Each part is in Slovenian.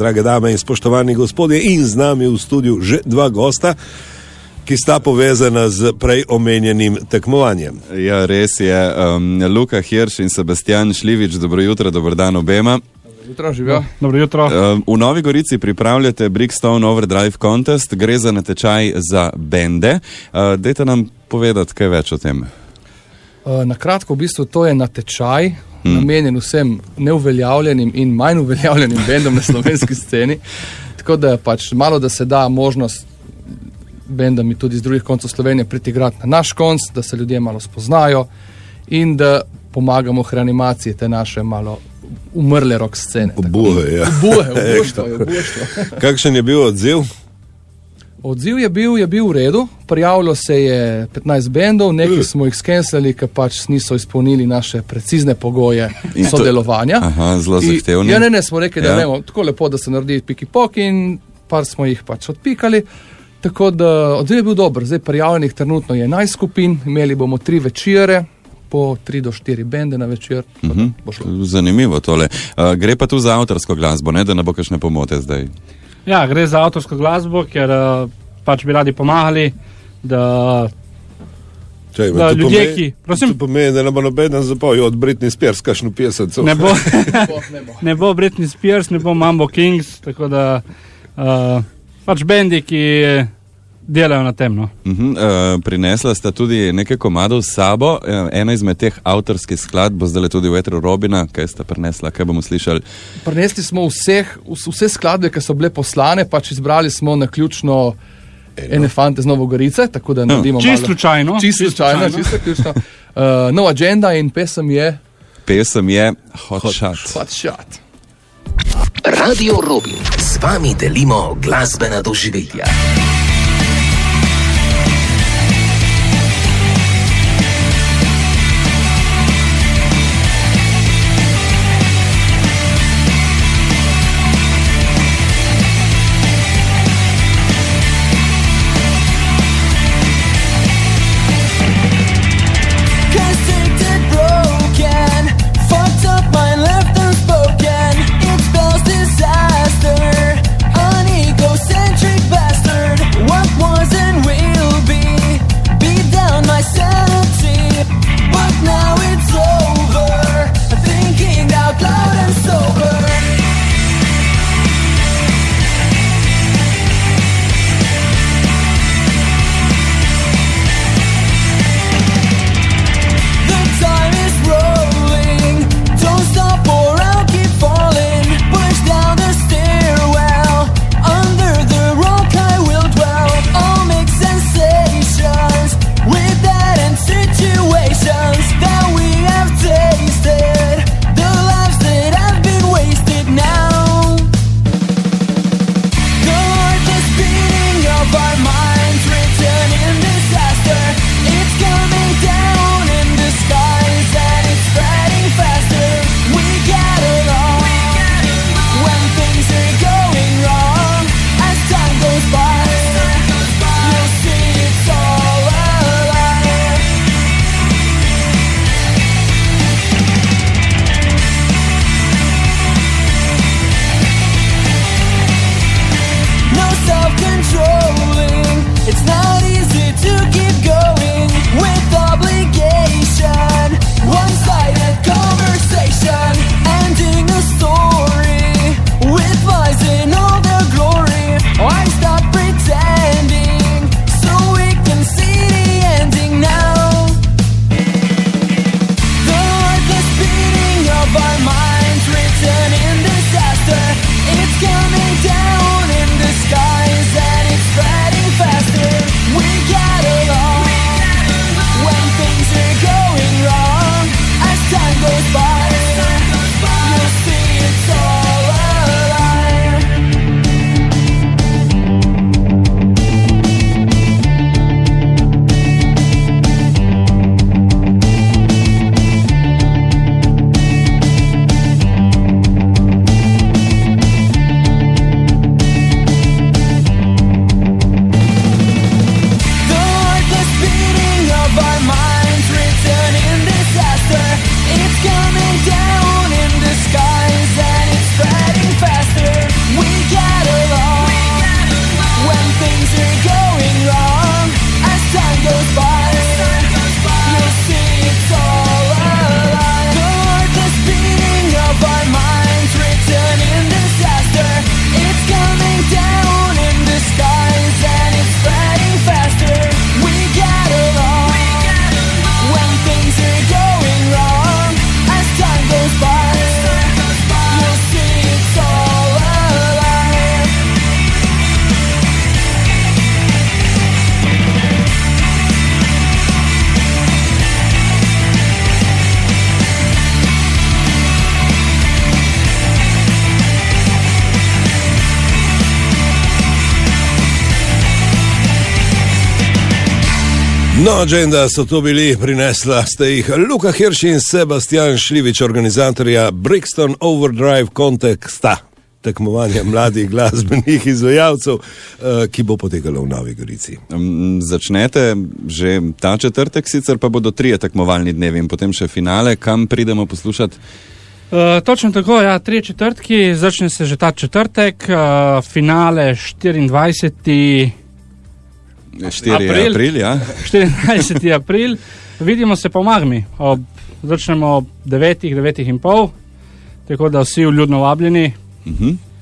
Drage dame in spoštovani gospodje, in z nami v studiu že dva gosta, ki sta povezana z prej omenjenim tekmovanjem. Ja, res je. Um, Luka Hirš in Sebastian Šlivič, dobro jutro, dobro dan obema. Jutro živijo. Dobro jutro. V Novi Gorici pripravljate Brickstone Overdrive Contest, gre za natečaj za bende. Uh, dajte nam povedati kaj več o tem. Uh, na kratko, v bistvu to je natečaj, hmm. namenjen vsem neuveljavljenim in manj uveljavljenim bendom na slovenski sceni. Tako da pač malo, da se da možnost bendami tudi iz drugih koncev Slovenije priti igrati na naš konc, da se ljudje malo spoznajo in da pomagamo v reanimaciji te naše malo umrle rok scene. Oboje, ja. Oboje, oboje. Kakšen je bil odziv? Odziv je bil, je bil v redu, prijavilo se je 15 bendov, nekaj smo jih skenirali, ker pač niso izpolnili naše precizne pogoje in sodelovanja. To, aha, zelo zahtevni. Ja, ne, ne, smo rekli, da ja. je tako lepo, da se naredi piki pok in par smo jih pač odpikali. Tako da odziv je bil dober, zdaj prijavljenih trenutno je 11 skupin, imeli bomo tri večere. Po 3 do 4 bende na večer. Uh mhm. -huh. Zanimivo tole. Uh, gre pa tu za avtorsko glasbo, ne? da ne bo kakšne pomote zdaj. Ja, gre za avtorsko glasbo, ker uh, pač bi radi pomagali. Da, Čaj, da ljudje, pomeni, ki. Prosim, to pomeni, da ne bo noben zapojil od Britney Spears, kakšno pesem. ne bo, ne bo Britney Spears, ne bo Mambo Kings, tako da uh, pač bendi, ki delajo na tem. No. Uh -huh, uh, prinesla sta tudi nekaj komadov s sabo, uh, ena izmed teh avtorskih skladb bo zdaj tudi v Etru Robina, kaj sta prinesla, kaj bomo slišali. Prinesli smo vseh, vse skladbe, ki so bile poslane, pač izbrali smo na ključno. Ene fante z Novogorice, tako da naredimo čisto slučajno. Čisto slučajno, čisto ključno. Uh, nova agenda in pesem je. Pesem je Hot, Hot Shot. Hot shot. Radio Robin, z vami delimo glasbena doživetja. No, agenda so to bili, prinesla ste jih Luka Hirš in Sebastian Šlivič, organizatorja Brixton Overdrive konteksta. Tekmovanje mladih glasbenih izvajalcev, eh, ki bo potekalo v Novi Gorici. Mm, Začnete že ta četrtek, sicer pa bodo trije tekmovalni dnevi in potem še finale, kam pridemo poslušati. Uh, točno tako, ja, tri četrtki, začne se že ta četrtek, uh, finale 24. 4. April. april, ja. 24. april, vidimo se po Magmi, ob, začnemo ob 9. 9. in pol, tako da vsi vljudno vabljeni.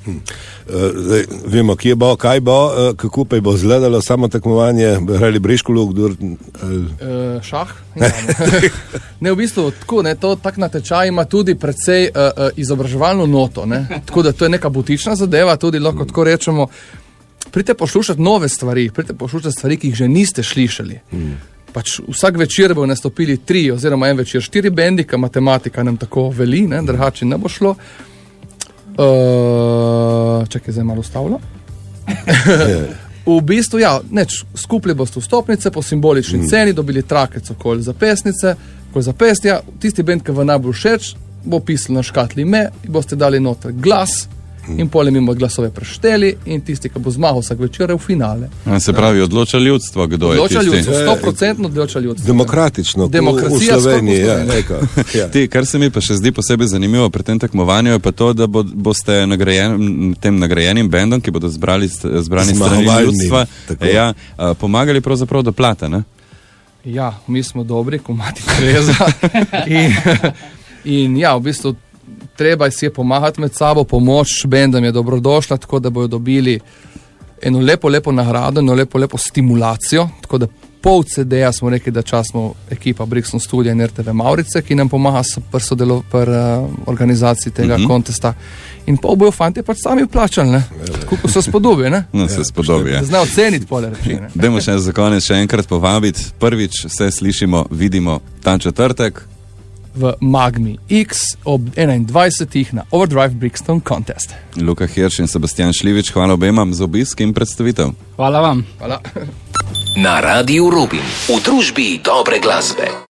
Eh, Zdaj, vemo, kje bo, kaj bo, eh, kako pa bo izgledalo samo tekmovanje, ali briško luk, kdo. Uh, šah. Ja, ne, v bistvu tako, ne, to tak natečaj ima tudi precej uh, uh, izobraževalno noto. Ne. Tako da to je neka butična zadeva, tudi lahko tako rečemo. Pridite poslušati nove stvari, pridite poslušati stvari, ki jih že niste slišali. Pač vsak večer bo nastopili tri, oziroma en večer štiri bendi, ki matematika nam tako veli, ne, drugače ne bo šlo. Uh, čakaj, zdaj malo ustavljam. V bistvu, ja, neč, skupili boste vstopnice po simbolični mm. ceni, dobili trakec okoli za pesnice, okoli za pestja. Tisti bend, ki vam najbolj všeč, bo pisal na škatli ime in boste dali noter glas. In polem mimo glasove prešteli, in tisti, ki bo zmagal vsak večer, je v finale. A Se pravi, odloča ljudstvo, kdo Odloča je tisti. ljudstvo, sto procentno odloča ljudstvo. Demokratično, Demokracija v Sloveniji. Ja, neka, ja. Ti, kar se mi pa še zdi posebej zanimivo pri tem tekmovanju, je pa to, da bo, boste nagrajen, tem nagrajenim bendom, ki bodo zbrali, zbrani strani ljudstva, tako. ja, pomagali pravzaprav do plata. Ne? Ja, mi smo dobri, ko imate Tereza. in, in ja, v bistvu treba si je pomagati med sabo, pomoč bendam je dobrodošla, tako da bodo dobili eno lepo, lepo nagrado, eno lepo, lepo stimulacijo. Tako da pol CD-ja smo rekli, da čas smo ekipa Brixton Studia in RTV Maurice, ki nam pomaga pri sodelo- pri uh, organizaciji tega uh -huh. kontesta. In pol bojo fanti pač sami plačali, ne? tako kot so spodobi, ne? No, se spodobi. Ja. Da znajo ceniti pole reči. Dajmo še za konec še enkrat povabiti. Prvič se slišimo, vidimo ta četrtek. V Magmi X ob 21. na Overdrive Brixton Contest. Luka Hirš in Sebastian Šlivič, hvala obema za obisk in predstavitev. Hvala vam. Hvala. Na Radiu Rubin v družbi dobre glasbe.